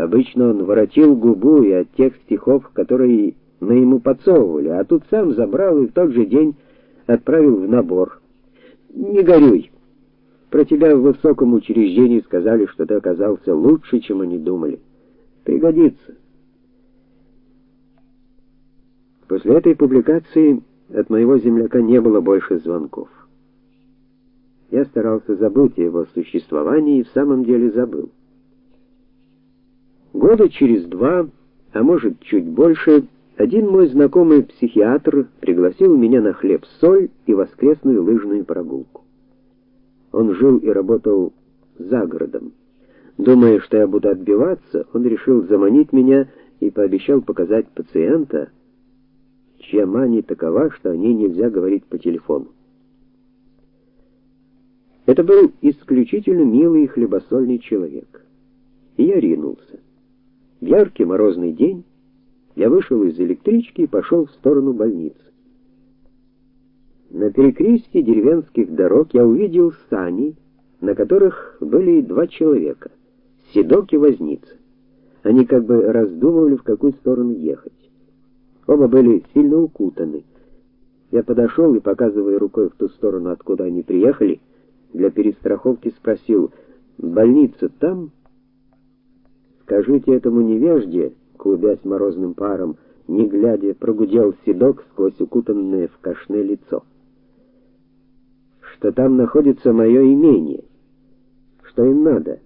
Обычно он воротил губу и от тех стихов, которые мы ему подсовывали, а тут сам забрал и в тот же день отправил в набор. Не горюй. Про тебя в высоком учреждении сказали, что ты оказался лучше, чем они думали. Пригодится. После этой публикации от моего земляка не было больше звонков. Я старался забыть о его существовании и в самом деле забыл. Года через два, а может, чуть больше, один мой знакомый психиатр пригласил меня на хлеб-соль и воскресную лыжную прогулку. Он жил и работал за городом. Думая, что я буду отбиваться, он решил заманить меня и пообещал показать пациента, чья мания такова, что о ней нельзя говорить по телефону. Это был исключительно милый хлебосольный человек. И я ринулся. В яркий морозный день я вышел из электрички и пошел в сторону больницы. На перекрестке деревенских дорог я увидел сани, на которых были два человека седок и возница. Они как бы раздумывали, в какую сторону ехать. Оба были сильно укутаны. Я подошел и, показывая рукой в ту сторону, откуда они приехали, для перестраховки спросил: "Больница там?" "Скажите этому невежде", клубясь морозным паром, не глядя, прогудел седок сквозь укутанное в кашне лицо. "Что там находится мое имение? Что им надо?"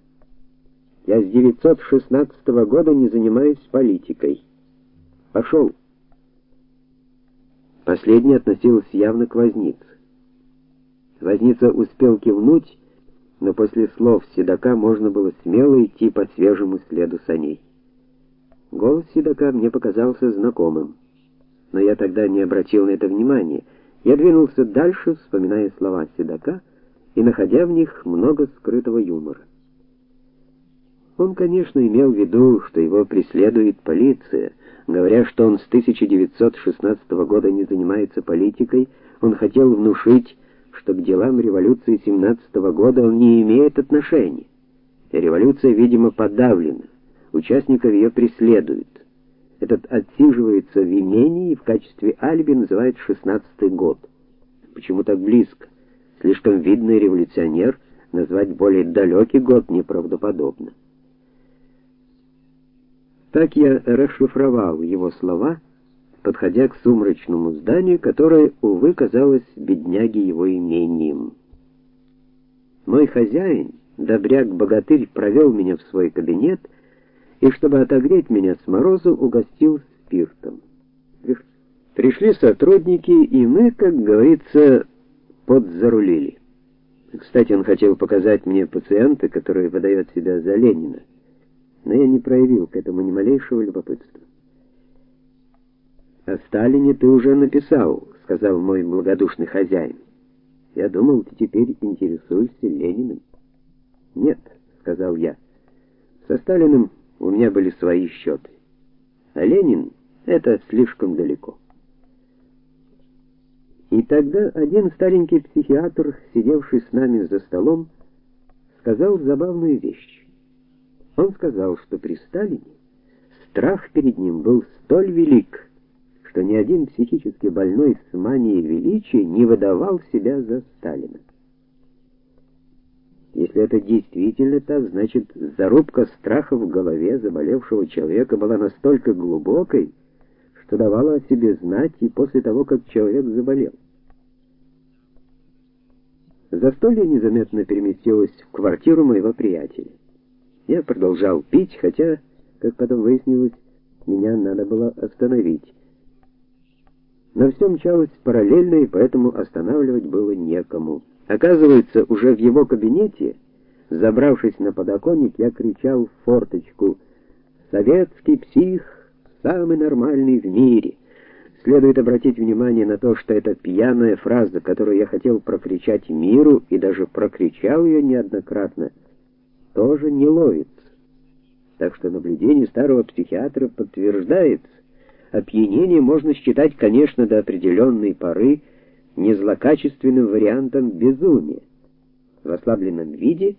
Я с 916 года не занимаюсь политикой. Пошел. Последний относился явно к вознице. Возница успел кивнуть, но после слов седока можно было смело идти по свежему следу саней. Голос седока мне показался знакомым, но я тогда не обратил на это внимания. Я двинулся дальше, вспоминая слова седока и находя в них много скрытого юмора. Он, конечно, имел в виду, что его преследует полиция. Говоря, что он с 1916 года не занимается политикой, он хотел внушить, что к делам революции 17 года он не имеет отношения. Революция, видимо, подавлена. Участников ее преследуют. Этот отсиживается в имении и в качестве алиби называет 16 год. Почему так близко? Слишком видный революционер назвать более далекий год неправдоподобно. Так я расшифровал его слова, подходя к сумрачному зданию, которое увы казалось бедняге его имением. Мой хозяин, добряк-богатырь, провел меня в свой кабинет и чтобы отогреть меня с морозу, угостил спиртом. Пришли сотрудники, и мы, как говорится, подзарулили. Кстати, он хотел показать мне пациента, который выдает себя за Ленина но я не проявил к этому ни малейшего любопытства. «О Сталине ты уже написал», — сказал мой благодушный хозяин. «Я думал, ты теперь интересуешься Лениным». «Нет», — сказал я, — «со Сталиным у меня были свои счеты. А Ленин — это слишком далеко». И тогда один старенький психиатр, сидевший с нами за столом, сказал забавную вещь. Он сказал, что при Сталине страх перед ним был столь велик, что ни один психически больной с манией величия не выдавал себя за Сталина. Если это действительно так, значит, зарубка страха в голове заболевшего человека была настолько глубокой, что давала о себе знать и после того, как человек заболел. Застолье незаметно переместилось в квартиру моего приятеля. Я продолжал пить, хотя, как потом выяснилось, меня надо было остановить. Но все мчалось параллельно, и поэтому останавливать было некому. Оказывается, уже в его кабинете, забравшись на подоконник, я кричал в форточку: "Советский псих самый нормальный в мире". Следует обратить внимание на то, что это пьяная фраза, которую я хотел прокричать миру и даже прокричал ее неоднократно тоже не ловится. Так что наблюдение старого психиатра подтверждается. Опьянение можно считать, конечно, до определенной поры не злокачественным вариантом безумия. В ослабленном виде